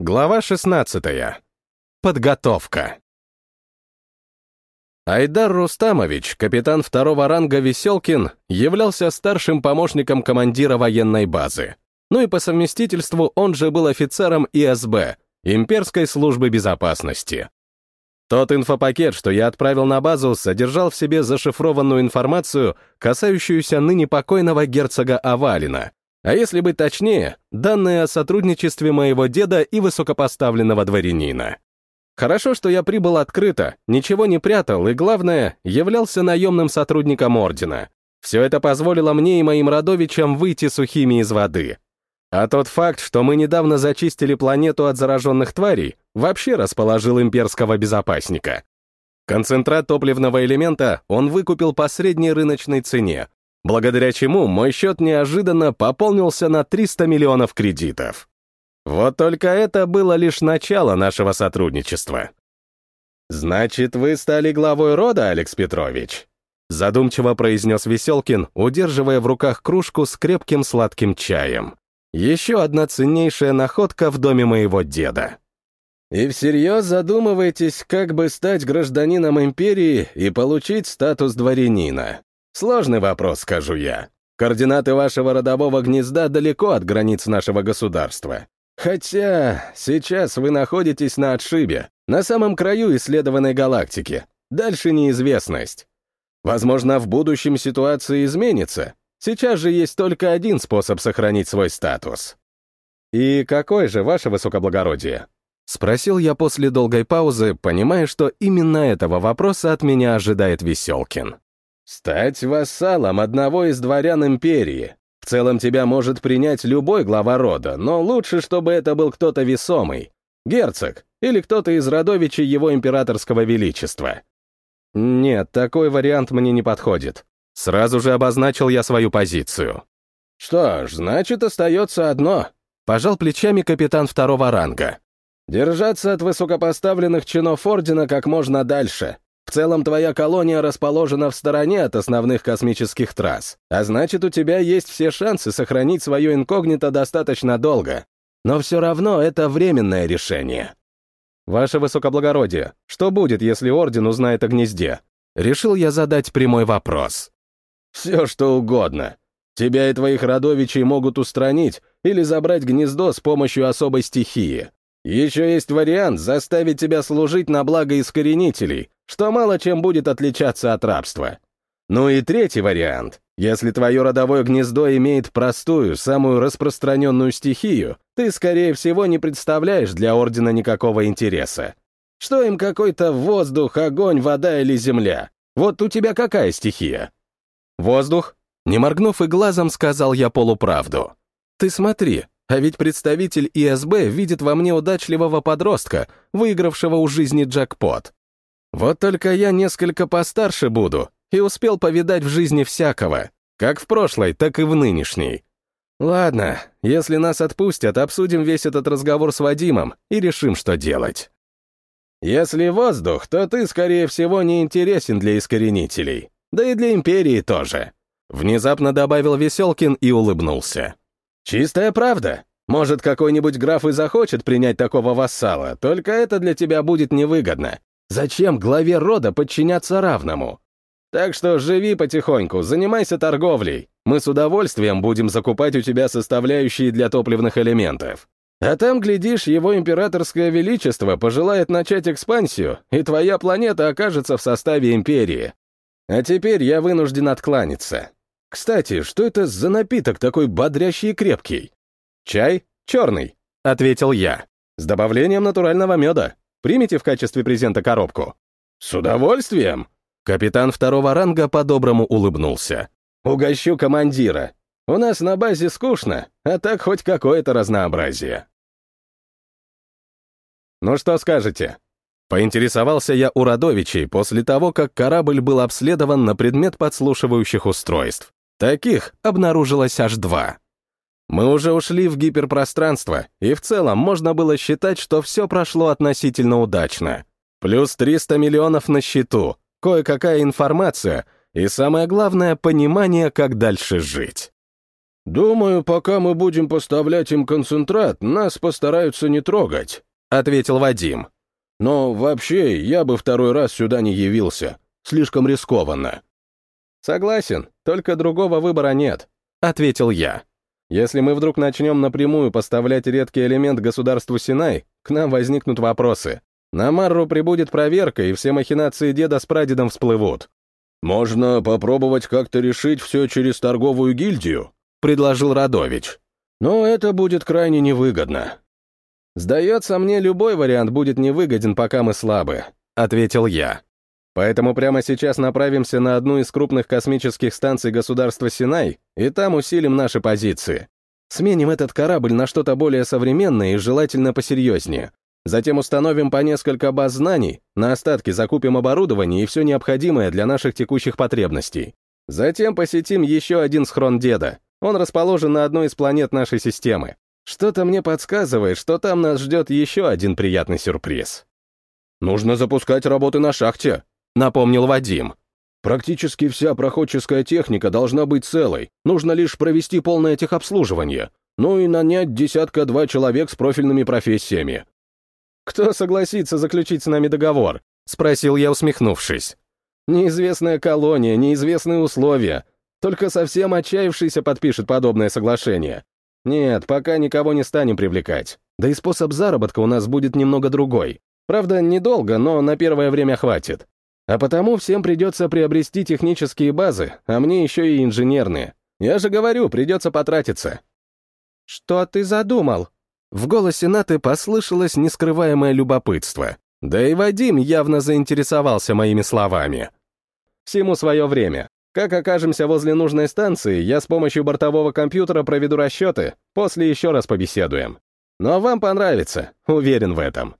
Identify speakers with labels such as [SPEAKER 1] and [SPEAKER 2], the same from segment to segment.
[SPEAKER 1] Глава 16. Подготовка. Айдар Рустамович, капитан второго ранга Веселкин, являлся старшим помощником командира военной базы. Ну и по совместительству он же был офицером ИСБ, Имперской службы безопасности. Тот инфопакет, что я отправил на базу, содержал в себе зашифрованную информацию, касающуюся ныне покойного герцога Авалина, а если быть точнее, данные о сотрудничестве моего деда и высокопоставленного дворянина. Хорошо, что я прибыл открыто, ничего не прятал и, главное, являлся наемным сотрудником Ордена. Все это позволило мне и моим родовичам выйти сухими из воды. А тот факт, что мы недавно зачистили планету от зараженных тварей, вообще расположил имперского безопасника. Концентрат топливного элемента он выкупил по средней рыночной цене, благодаря чему мой счет неожиданно пополнился на 300 миллионов кредитов. Вот только это было лишь начало нашего сотрудничества. «Значит, вы стали главой рода, Алекс Петрович?» Задумчиво произнес Веселкин, удерживая в руках кружку с крепким сладким чаем. Еще одна ценнейшая находка в доме моего деда. «И всерьез задумываетесь, как бы стать гражданином империи и получить статус дворянина?» Сложный вопрос, скажу я. Координаты вашего родового гнезда далеко от границ нашего государства. Хотя сейчас вы находитесь на отшибе, на самом краю исследованной галактики. Дальше неизвестность. Возможно, в будущем ситуация изменится. Сейчас же есть только один способ сохранить свой статус. «И какой же, ваше высокоблагородие?» Спросил я после долгой паузы, понимая, что именно этого вопроса от меня ожидает Веселкин. Стать вассалом одного из дворян империи. В целом тебя может принять любой глава рода, но лучше, чтобы это был кто-то весомый. Герцог или кто-то из родовичей его императорского величества. Нет, такой вариант мне не подходит. Сразу же обозначил я свою позицию. Что ж, значит, остается одно. Пожал плечами капитан второго ранга. Держаться от высокопоставленных чинов ордена как можно дальше. В целом, твоя колония расположена в стороне от основных космических трасс, а значит, у тебя есть все шансы сохранить свое инкогнито достаточно долго. Но все равно это временное решение. Ваше Высокоблагородие, что будет, если Орден узнает о гнезде? Решил я задать прямой вопрос. Все, что угодно. Тебя и твоих родовичей могут устранить или забрать гнездо с помощью особой стихии. Еще есть вариант заставить тебя служить на благо искоренителей, что мало чем будет отличаться от рабства. Ну и третий вариант. Если твое родовое гнездо имеет простую, самую распространенную стихию, ты, скорее всего, не представляешь для Ордена никакого интереса. Что им какой-то воздух, огонь, вода или земля? Вот у тебя какая стихия? Воздух? Не моргнув и глазом, сказал я полуправду. Ты смотри, а ведь представитель ИСБ видит во мне удачливого подростка, выигравшего у жизни джекпот. Вот только я несколько постарше буду и успел повидать в жизни всякого, как в прошлой, так и в нынешней. Ладно, если нас отпустят, обсудим весь этот разговор с Вадимом и решим, что делать. Если воздух, то ты, скорее всего, не интересен для искоренителей. Да и для Империи тоже. Внезапно добавил Веселкин и улыбнулся. Чистая правда. Может, какой-нибудь граф и захочет принять такого вассала, только это для тебя будет невыгодно. Зачем главе рода подчиняться равному? Так что живи потихоньку, занимайся торговлей. Мы с удовольствием будем закупать у тебя составляющие для топливных элементов. А там, глядишь, его императорское величество пожелает начать экспансию, и твоя планета окажется в составе империи. А теперь я вынужден откланяться. Кстати, что это за напиток такой бодрящий и крепкий? Чай? Черный, — ответил я. С добавлением натурального меда. Примите в качестве презента коробку?» «С удовольствием!» Капитан второго ранга по-доброму улыбнулся. «Угощу командира. У нас на базе скучно, а так хоть какое-то разнообразие». «Ну что скажете?» Поинтересовался я у Радовичей после того, как корабль был обследован на предмет подслушивающих устройств. Таких обнаружилось аж два. Мы уже ушли в гиперпространство, и в целом можно было считать, что все прошло относительно удачно. Плюс 300 миллионов на счету, кое-какая информация и, самое главное, понимание, как дальше жить. «Думаю, пока мы будем поставлять им концентрат, нас постараются не трогать», — ответил Вадим. «Но вообще, я бы второй раз сюда не явился. Слишком рискованно». «Согласен, только другого выбора нет», — ответил я. «Если мы вдруг начнем напрямую поставлять редкий элемент государству Синай, к нам возникнут вопросы. На Марру прибудет проверка, и все махинации деда с прадедом всплывут». «Можно попробовать как-то решить все через торговую гильдию», — предложил Радович. «Но это будет крайне невыгодно». «Сдается мне, любой вариант будет невыгоден, пока мы слабы», — ответил я. Поэтому прямо сейчас направимся на одну из крупных космических станций государства Синай и там усилим наши позиции. Сменим этот корабль на что-то более современное и желательно посерьезнее. Затем установим по несколько баз знаний, на остатки закупим оборудование и все необходимое для наших текущих потребностей. Затем посетим еще один схрон деда. Он расположен на одной из планет нашей системы. Что-то мне подсказывает, что там нас ждет еще один приятный сюрприз. «Нужно запускать работы на шахте», напомнил Вадим. Практически вся проходческая техника должна быть целой, нужно лишь провести полное техобслуживание, ну и нанять десятка-два человек с профильными профессиями. «Кто согласится заключить с нами договор?» — спросил я, усмехнувшись. «Неизвестная колония, неизвестные условия. Только совсем отчаявшийся подпишет подобное соглашение. Нет, пока никого не станем привлекать. Да и способ заработка у нас будет немного другой. Правда, недолго, но на первое время хватит. А потому всем придется приобрести технические базы, а мне еще и инженерные. Я же говорю, придется потратиться. «Что ты задумал?» В голосе Наты послышалось нескрываемое любопытство. Да и Вадим явно заинтересовался моими словами. «Всему свое время. Как окажемся возле нужной станции, я с помощью бортового компьютера проведу расчеты, после еще раз побеседуем. Но вам понравится, уверен в этом».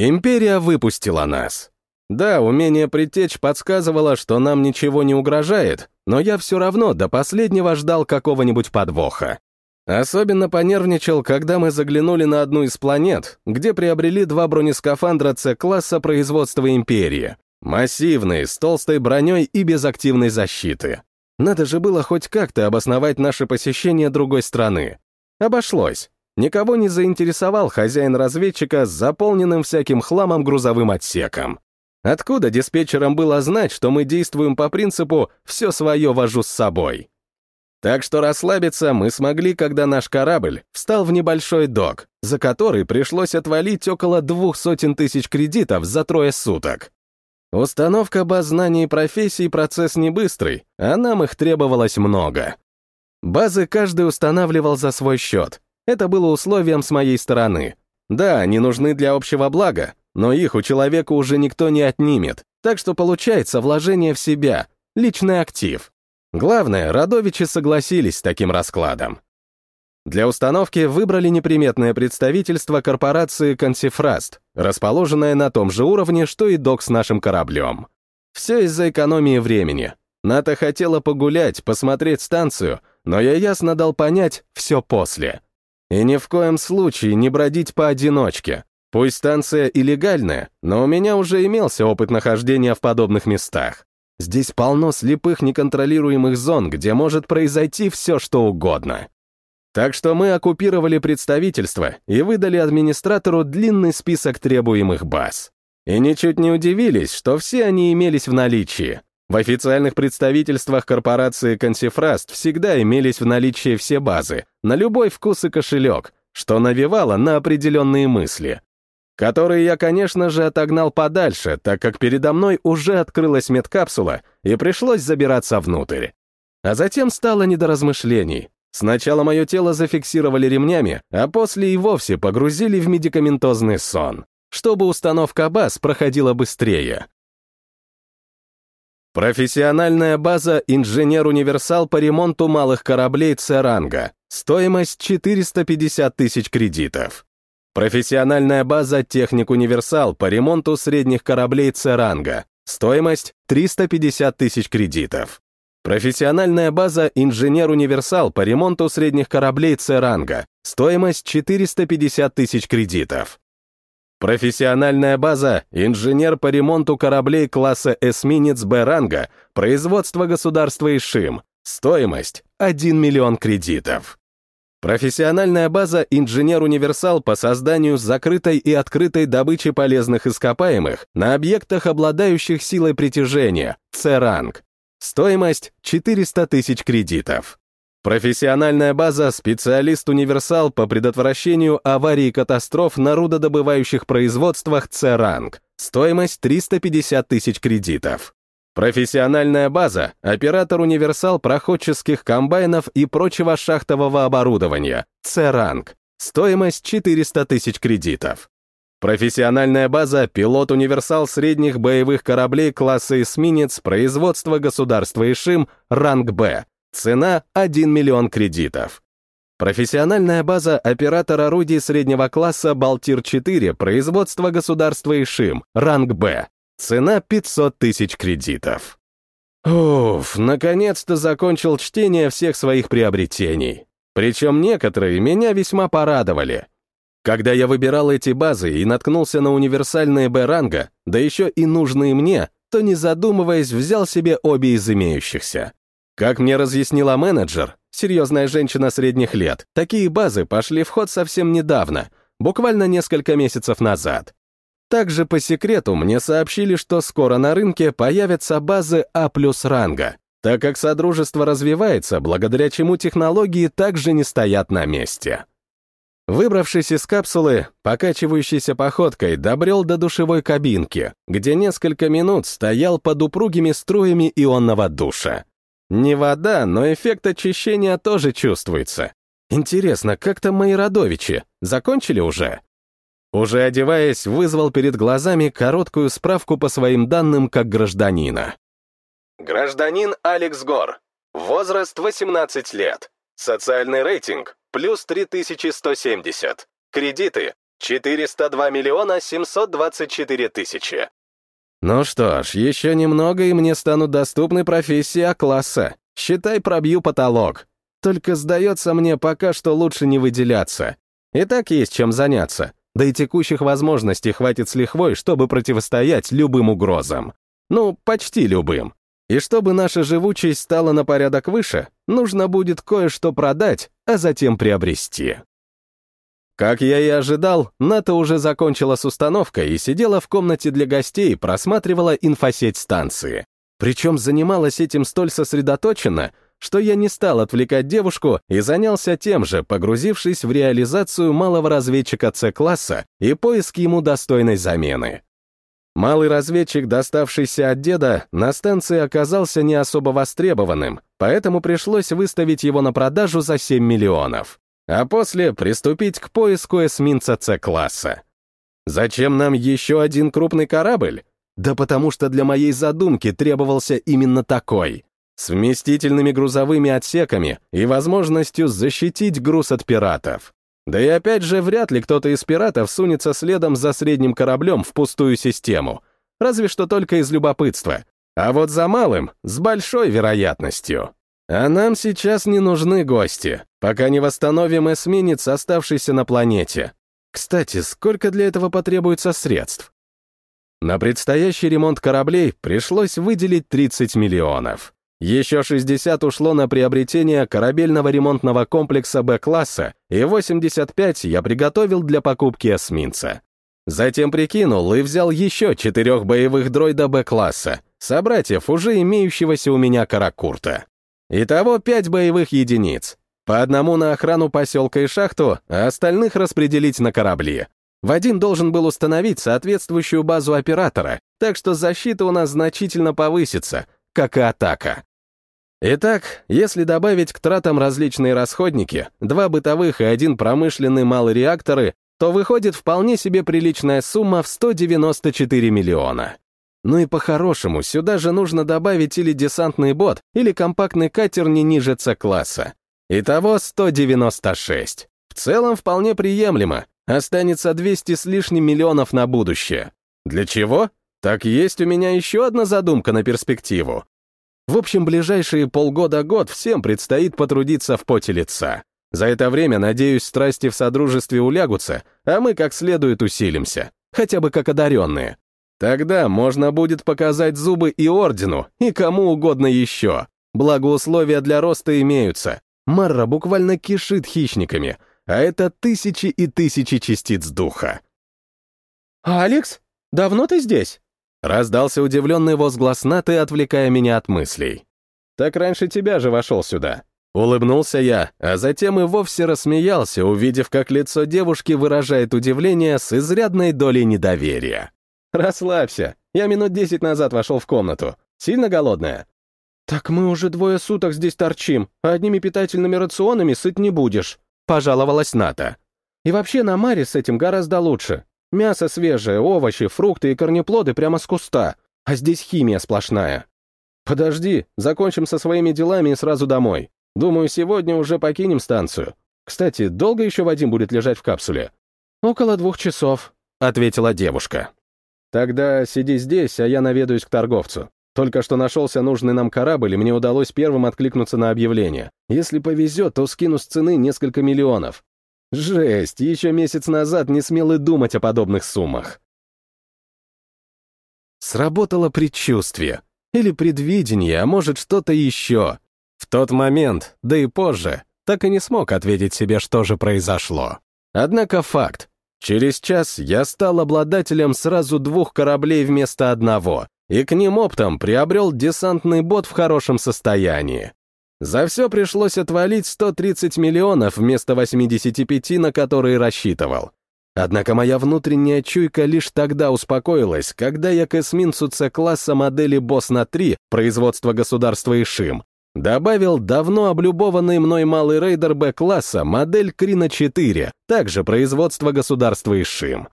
[SPEAKER 1] Империя выпустила нас. Да, умение притечь подсказывало, что нам ничего не угрожает, но я все равно до последнего ждал какого-нибудь подвоха. Особенно понервничал, когда мы заглянули на одну из планет, где приобрели два бронескафандра С-класса производства Империи. Массивные, с толстой броней и без активной защиты. Надо же было хоть как-то обосновать наше посещение другой страны. Обошлось. Никого не заинтересовал хозяин разведчика с заполненным всяким хламом грузовым отсеком. Откуда диспетчерам было знать, что мы действуем по принципу «все свое вожу с собой»? Так что расслабиться мы смогли, когда наш корабль встал в небольшой док, за который пришлось отвалить около двух сотен тысяч кредитов за трое суток. Установка баз знаний и профессий процесс не быстрый, а нам их требовалось много. Базы каждый устанавливал за свой счет, это было условием с моей стороны. Да, они нужны для общего блага, но их у человека уже никто не отнимет, так что получается вложение в себя, личный актив. Главное, Радовичи согласились с таким раскладом. Для установки выбрали неприметное представительство корпорации «Консифраст», расположенное на том же уровне, что и док с нашим кораблем. Все из-за экономии времени. Ната хотела погулять, посмотреть станцию, но я ясно дал понять «все после». И ни в коем случае не бродить поодиночке. Пусть станция и легальная, но у меня уже имелся опыт нахождения в подобных местах. Здесь полно слепых неконтролируемых зон, где может произойти все, что угодно. Так что мы оккупировали представительство и выдали администратору длинный список требуемых баз. И ничуть не удивились, что все они имелись в наличии. В официальных представительствах корпорации «Консифраст» всегда имелись в наличии все базы, на любой вкус и кошелек, что навевало на определенные мысли, которые я, конечно же, отогнал подальше, так как передо мной уже открылась медкапсула и пришлось забираться внутрь. А затем стало не до размышлений. Сначала мое тело зафиксировали ремнями, а после и вовсе погрузили в медикаментозный сон, чтобы установка баз проходила быстрее. Профессиональная база «Инженер-универсал» по ремонту малых кораблей Церанга. Стоимость 450 тысяч кредитов. Профессиональная база «Техник-универсал» по ремонту средних кораблей Церанга. Стоимость 350 тысяч кредитов. Профессиональная база «Инженер-универсал» по ремонту средних кораблей Церанга. Стоимость 450 тысяч кредитов. Профессиональная база — инженер по ремонту кораблей класса эсминец Б ранга, производство государства Ишим, Стоимость — 1 миллион кредитов. Профессиональная база «Инженер-универсал» по созданию закрытой и открытой добычи полезных ископаемых на объектах, обладающих силой притяжения, С-ранг. Стоимость — 400 тысяч кредитов. Профессиональная база «Специалист-универсал» по предотвращению аварий и катастроф на рудодобывающих производствах С-ранг. Стоимость 350 тысяч кредитов. Профессиональная база — оператор-универсал проходческих комбайнов и прочего шахтового оборудования. С-ранг. Стоимость 400 тысяч кредитов. Профессиональная база «Пилот-универсал средних боевых кораблей класса эсминец производства государства Ишим, ранг Б». Цена — 1 миллион кредитов. Профессиональная база оператор орудий среднего класса «Балтир-4» производства государства Ишим, ранг Б. Цена 500 тысяч кредитов. Уф, наконец-то закончил чтение всех своих приобретений. Причем некоторые меня весьма порадовали. Когда я выбирал эти базы и наткнулся на универсальные Б-ранга, да еще и нужные мне, то, не задумываясь, взял себе обе из имеющихся. Как мне разъяснила менеджер, серьезная женщина средних лет, такие базы пошли в ход совсем недавно, буквально несколько месяцев назад. Также по секрету мне сообщили, что скоро на рынке появятся базы А плюс ранга, так как Содружество развивается, благодаря чему технологии также не стоят на месте. Выбравшись из капсулы, покачивающейся походкой добрел до душевой кабинки, где несколько минут стоял под упругими струями ионного душа. Не вода, но эффект очищения тоже чувствуется. Интересно, как там мои родовичи? Закончили уже? Уже одеваясь, вызвал перед глазами короткую справку по своим данным как гражданина. Гражданин Алекс Гор. Возраст 18 лет. Социальный рейтинг плюс 3170. Кредиты 402 миллиона 724 тысячи. Ну что ж, еще немного, и мне станут доступны профессии А-класса. Считай, пробью потолок. Только сдается мне пока что лучше не выделяться. И так есть чем заняться да и текущих возможностей хватит с лихвой, чтобы противостоять любым угрозам. Ну, почти любым. И чтобы наша живучесть стала на порядок выше, нужно будет кое-что продать, а затем приобрести. Как я и ожидал, Ната уже закончила с установкой и сидела в комнате для гостей, просматривала инфосеть станции. Причем занималась этим столь сосредоточенно, что я не стал отвлекать девушку и занялся тем же, погрузившись в реализацию малого разведчика С-класса и поиск ему достойной замены. Малый разведчик, доставшийся от деда, на станции оказался не особо востребованным, поэтому пришлось выставить его на продажу за 7 миллионов, а после приступить к поиску эсминца С-класса. Зачем нам еще один крупный корабль? Да потому что для моей задумки требовался именно такой — с вместительными грузовыми отсеками и возможностью защитить груз от пиратов. Да и опять же, вряд ли кто-то из пиратов сунется следом за средним кораблем в пустую систему, разве что только из любопытства. А вот за малым — с большой вероятностью. А нам сейчас не нужны гости, пока не восстановим эсминец, оставшийся на планете. Кстати, сколько для этого потребуется средств? На предстоящий ремонт кораблей пришлось выделить 30 миллионов. Еще 60 ушло на приобретение корабельного ремонтного комплекса Б-класса, и 85 я приготовил для покупки эсминца. Затем прикинул и взял еще четырех боевых дроида Б-класса, собратьев уже имеющегося у меня Каракурта. Итого пять боевых единиц. По одному на охрану поселка и шахту, а остальных распределить на корабли. В один должен был установить соответствующую базу оператора, так что защита у нас значительно повысится, как и атака. Итак, если добавить к тратам различные расходники, два бытовых и один промышленный малый реакторы, то выходит вполне себе приличная сумма в 194 миллиона. Ну и по-хорошему, сюда же нужно добавить или десантный бот, или компактный катер не ниже С-класса. Итого 196. В целом вполне приемлемо. Останется 200 с лишним миллионов на будущее. Для чего? Так есть у меня еще одна задумка на перспективу. В общем, ближайшие полгода-год всем предстоит потрудиться в поте лица. За это время, надеюсь, страсти в Содружестве улягутся, а мы как следует усилимся, хотя бы как одаренные. Тогда можно будет показать зубы и Ордену, и кому угодно еще. благо условия для роста имеются. Марра буквально кишит хищниками, а это тысячи и тысячи частиц духа.
[SPEAKER 2] «Алекс, давно ты здесь?»
[SPEAKER 1] Раздался удивленный возглас Наты, отвлекая меня от мыслей. «Так раньше тебя же вошел сюда». Улыбнулся я, а затем и вовсе рассмеялся, увидев, как лицо девушки выражает удивление с изрядной долей недоверия. «Расслабься, я минут десять назад вошел в комнату. Сильно голодная?»
[SPEAKER 2] «Так мы уже двое суток здесь торчим, а одними питательными рационами сыт не будешь», —
[SPEAKER 1] пожаловалась Ната.
[SPEAKER 2] «И вообще на Маре с этим гораздо лучше. Мясо свежее, овощи, фрукты и корнеплоды прямо с куста, а здесь химия сплошная.
[SPEAKER 1] Подожди, закончим со своими делами и сразу домой. Думаю, сегодня уже покинем станцию. Кстати, долго еще Вадим будет лежать в капсуле?
[SPEAKER 2] Около двух часов,
[SPEAKER 1] ответила девушка. Тогда сиди здесь, а я наведаюсь к торговцу. Только что нашелся нужный нам корабль, и мне удалось первым откликнуться на объявление. Если повезет, то скину с цены несколько миллионов. Жесть, еще месяц назад не смел и думать о подобных суммах. Сработало предчувствие. Или предвидение, а может что-то еще. В тот момент, да и позже, так и не смог ответить себе, что же произошло. Однако факт. Через час я стал обладателем сразу двух кораблей вместо одного, и к ним оптом приобрел десантный бот в хорошем состоянии. За все пришлось отвалить 130 миллионов вместо 85, на которые рассчитывал. Однако моя внутренняя чуйка лишь тогда успокоилась, когда я к эсминцу С-класса модели Босна-3 производства государства Ишим добавил давно облюбованный мной малый рейдер Б-класса модель Крина-4, также производства государства Ишим.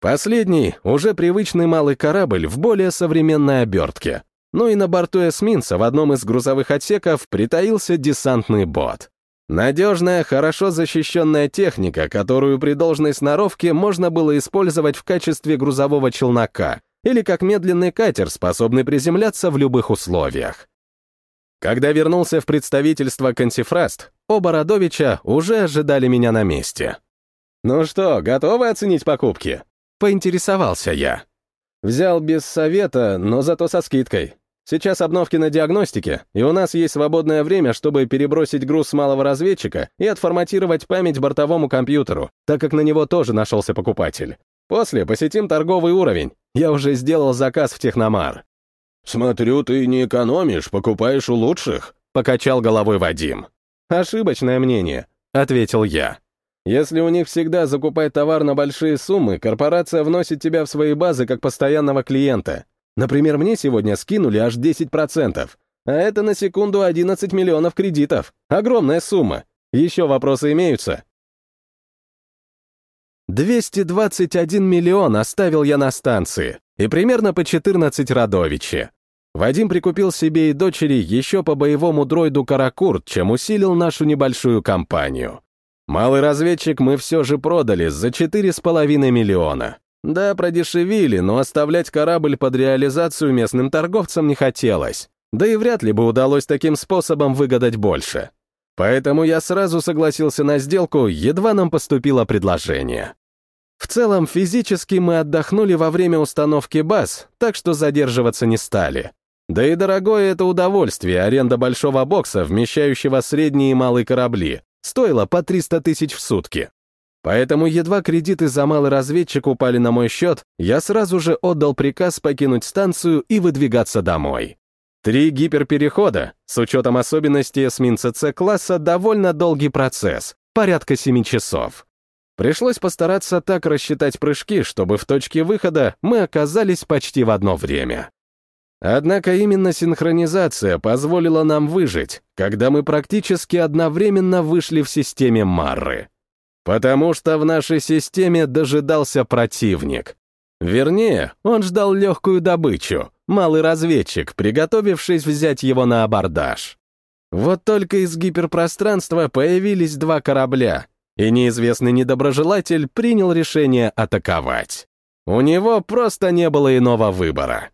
[SPEAKER 1] Последний — уже привычный малый корабль в более современной обертке, ну и на борту эсминца в одном из грузовых отсеков притаился десантный бот. Надежная, хорошо защищенная техника, которую при должной сноровке можно было использовать в качестве грузового челнока или как медленный катер, способный приземляться в любых условиях. Когда вернулся в представительство Консифраст, оба Родовича уже ожидали меня на месте. «Ну что, готовы оценить покупки?» — поинтересовался я. Взял без совета, но зато со скидкой. Сейчас обновки на диагностике, и у нас есть свободное время, чтобы перебросить груз с малого разведчика и отформатировать память бортовому компьютеру, так как на него тоже нашелся покупатель. После посетим торговый уровень. Я уже сделал заказ в Техномар. «Смотрю, ты не экономишь, покупаешь у лучших», — покачал головой Вадим. «Ошибочное мнение», — ответил я. «Если у них всегда закупать товар на большие суммы, корпорация вносит тебя в свои базы как постоянного клиента. Например, мне сегодня скинули аж 10%, а это на секунду 11 миллионов кредитов. Огромная сумма. Еще вопросы имеются?» 221 миллион оставил я на станции, и примерно по 14 родовичи. Вадим прикупил себе и дочери еще по боевому дроиду «Каракурт», чем усилил нашу небольшую компанию. Малый разведчик мы все же продали за 4,5 миллиона. Да, продешевили, но оставлять корабль под реализацию местным торговцам не хотелось. Да и вряд ли бы удалось таким способом выгадать больше. Поэтому я сразу согласился на сделку, едва нам поступило предложение. В целом, физически мы отдохнули во время установки баз, так что задерживаться не стали. Да и дорогое это удовольствие, аренда большого бокса, вмещающего средние и малые корабли, стоила по 300 тысяч в сутки. Поэтому едва кредиты за малый разведчик упали на мой счет, я сразу же отдал приказ покинуть станцию и выдвигаться домой. Три гиперперехода, с учетом особенностей эсминца С-класса, довольно долгий процесс, порядка семи часов. Пришлось постараться так рассчитать прыжки, чтобы в точке выхода мы оказались почти в одно время. Однако именно синхронизация позволила нам выжить, когда мы практически одновременно вышли в системе Марры. Потому что в нашей системе дожидался противник. Вернее, он ждал легкую добычу, малый разведчик, приготовившись взять его на абордаж. Вот только из гиперпространства появились два корабля, и неизвестный недоброжелатель принял решение атаковать. У него просто не было иного выбора.